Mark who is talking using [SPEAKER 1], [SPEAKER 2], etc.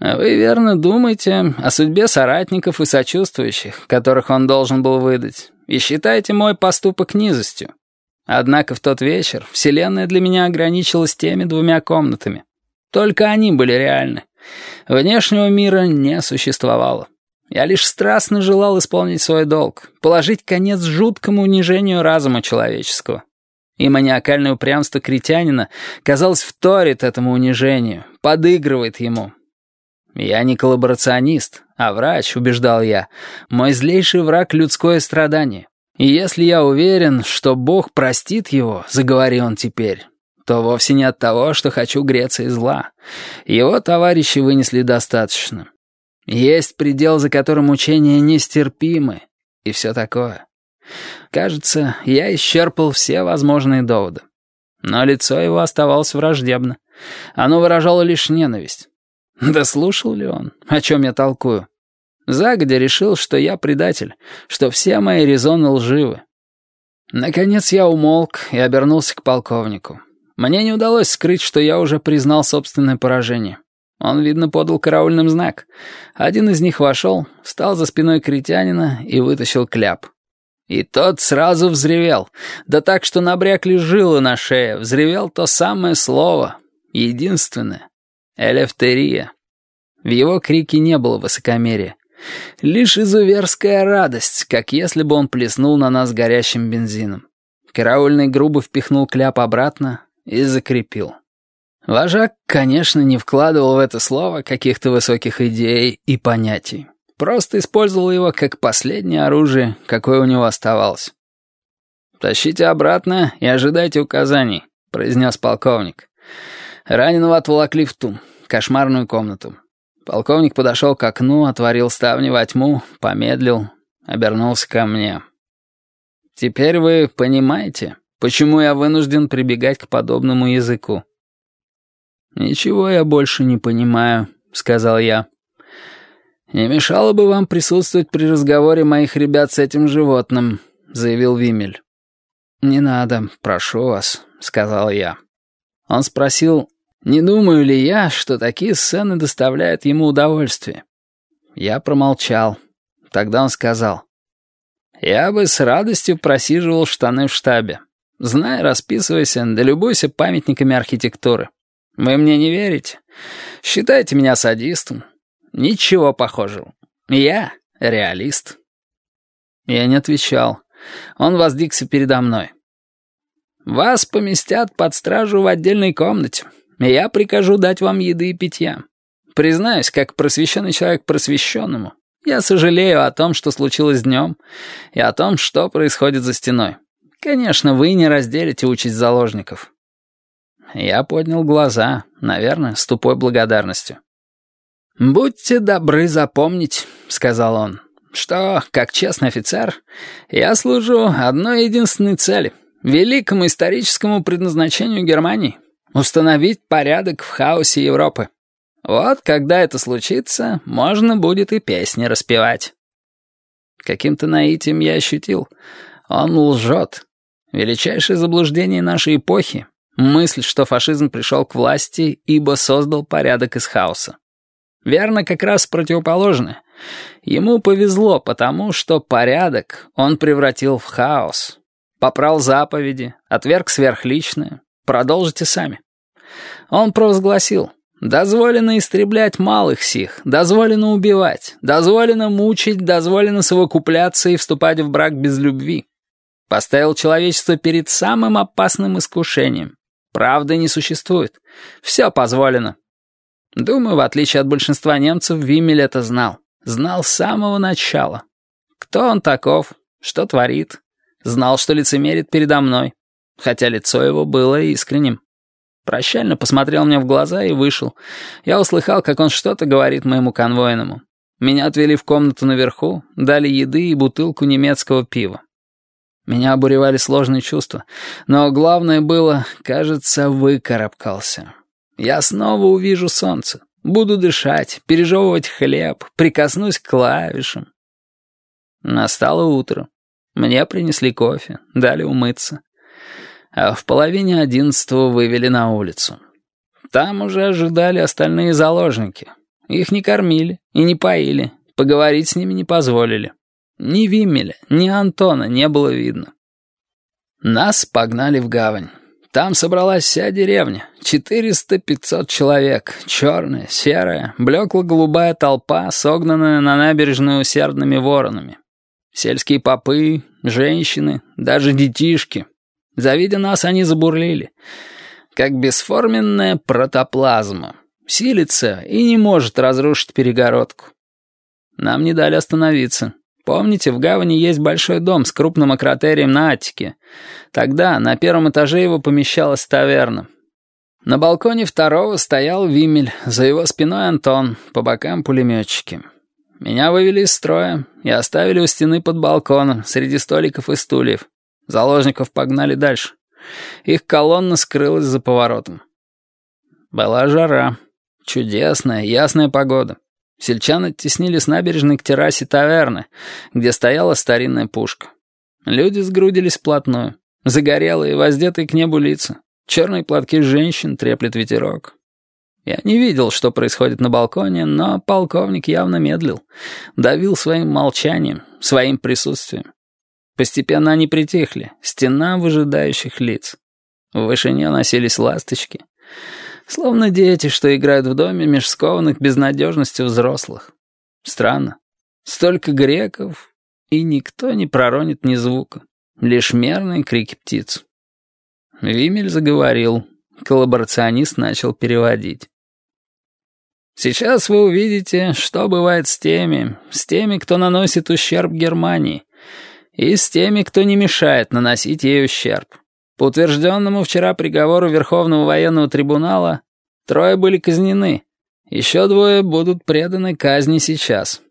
[SPEAKER 1] Вы верно думаете о судьбе соратников и сочувствующих, которых он должен был выдать, и считаете мой поступок низостью. Однако в тот вечер Вселенная для меня ограничилась теми двумя комнатами. Только они были реальны. Внешнего мира не существовало. Я лишь страстно желал исполнить свой долг, положить конец жуткому унижению разума человеческого. И маниакальное упрямство критянина, казалось, вторит этому унижению, подыгрывает ему. Я не коллаборационист, а врач, убеждал я. Мой злейший враг — людское страдание. И если я уверен, что Бог простит его, заговорил он теперь, то вовсе не от того, что хочу греться из зла. Его товарищи вынесли достаточно. Есть предел, за которым мучения нестерпимы, и все такое. Кажется, я исчерпал все возможные доводы. Но лицо его оставалось враждебно. Оно выражало лишь ненависть. Да слушал ли он, о чем я толкую? Загодя решил, что я предатель, что все мои резоны лживы. Наконец я умолк и обернулся к полковнику. Мне не удалось скрыть, что я уже признал собственное поражение. Он, видно, подал караульным знак. Один из них вошел, встал за спиной критянина и вытащил кляп. И тот сразу взревел, да так, что набрякли жилы на шее, взревел то самое слово, единственное — элефтерия. В его крике не было высокомерия. Лишь изуверская радость, как если бы он плеснул на нас горящим бензином. Караульный грубо впихнул кляп обратно и закрепил. Вожак, конечно, не вкладывал в это слово каких-то высоких идей и понятий. Просто использовал его как последнее оружие, какое у него оставалось. «Тащите обратно и ожидайте указаний», — произнес полковник. Раненого отволокли в ту, кошмарную комнату. Полковник подошел к окну, отворил ставни во тьму, помедлил, обернулся ко мне. «Теперь вы понимаете, почему я вынужден прибегать к подобному языку?» «Ничего я больше не понимаю», — сказал я. «Не мешало бы вам присутствовать при разговоре моих ребят с этим животным», — заявил Вимель. «Не надо, прошу вас», — сказал я. Он спросил, не думаю ли я, что такие сцены доставляют ему удовольствие? Я промолчал. Тогда он сказал. Я бы с радостью просиживал штаны в штабе. Знай, расписывайся, да любуйся памятниками архитектуры. Вы мне не верите? Считайте меня садистом. Ничего похожего. Я реалист. Я не отвечал. Он воздвигся передо мной. Вас поместят под стражу в отдельной комнате я прикажу дать вам еды и питья. Признаюсь, как просвещенный человек просвещенному, я сожалею о том, что случилось днем, и о том, что происходит за стеной. Конечно, вы не разделите участь заложников». Я поднял глаза, наверное, с тупой благодарностью. «Будьте добры запомнить», — сказал он, «что, как честный офицер, я служу одной единственной цели — великому историческому предназначению Германии». Установить порядок в хаосе Европы. Вот когда это случится, можно будет и песни распевать. Каким-то наитием я ощутил. Он лжет. Величайшее заблуждение нашей эпохи — мысль, что фашизм пришел к власти, ибо создал порядок из хаоса. Верно, как раз противоположное. Ему повезло, потому что порядок он превратил в хаос. Попрал заповеди, отверг сверхличное, Продолжите сами. Он провозгласил, дозволено истреблять малых сих, дозволено убивать, дозволено мучить, дозволено совокупляться и вступать в брак без любви. Поставил человечество перед самым опасным искушением. Правды не существует. Все позволено. Думаю, в отличие от большинства немцев, Вимель это знал. Знал с самого начала. Кто он таков, что творит. Знал, что лицемерит передо мной хотя лицо его было искренним. Прощально посмотрел мне в глаза и вышел. Я услыхал, как он что-то говорит моему конвойному. Меня отвели в комнату наверху, дали еды и бутылку немецкого пива. Меня обуревали сложные чувства, но главное было, кажется, выкарабкался. Я снова увижу солнце, буду дышать, пережевывать хлеб, прикоснусь к клавишам. Настало утро. Мне принесли кофе, дали умыться а в половине одиннадцатого вывели на улицу. Там уже ожидали остальные заложники. Их не кормили и не поили, поговорить с ними не позволили. Ни Виммеля, ни Антона не было видно. Нас погнали в гавань. Там собралась вся деревня. 400-500 человек. Черная, серая, блекло-голубая толпа, согнанная на набережную усердными воронами. Сельские попы, женщины, даже детишки. Завидя нас, они забурлили. Как бесформенная протоплазма. Силится и не может разрушить перегородку. Нам не дали остановиться. Помните, в гавани есть большой дом с крупным акротерием на Аттике? Тогда на первом этаже его помещалась таверна. На балконе второго стоял Вимель, за его спиной Антон, по бокам пулеметчики. Меня вывели из строя и оставили у стены под балконом, среди столиков и стульев. Заложников погнали дальше. Их колонна скрылась за поворотом. Была жара. Чудесная, ясная погода. Сельчан оттеснили с набережной к террасе таверны, где стояла старинная пушка. Люди сгрудились вплотную. Загорелые, воздетые к небу лица. Черные платки женщин треплет ветерок. Я не видел, что происходит на балконе, но полковник явно медлил. Давил своим молчанием, своим присутствием. Постепенно они притихли. Стена выжидающих лиц. В вышине носились ласточки. Словно дети, что играют в доме меж скованных безнадежностью взрослых. Странно. Столько греков, и никто не проронит ни звука. Лишь мерные крики птиц. Вимель заговорил. Коллаборационист начал переводить. Сейчас вы увидите, что бывает с теми, с теми, кто наносит ущерб Германии, и с теми, кто не мешает наносить ей ущерб. По утвержденному вчера приговору Верховного военного трибунала, трое были казнены. Еще двое будут преданы казни сейчас.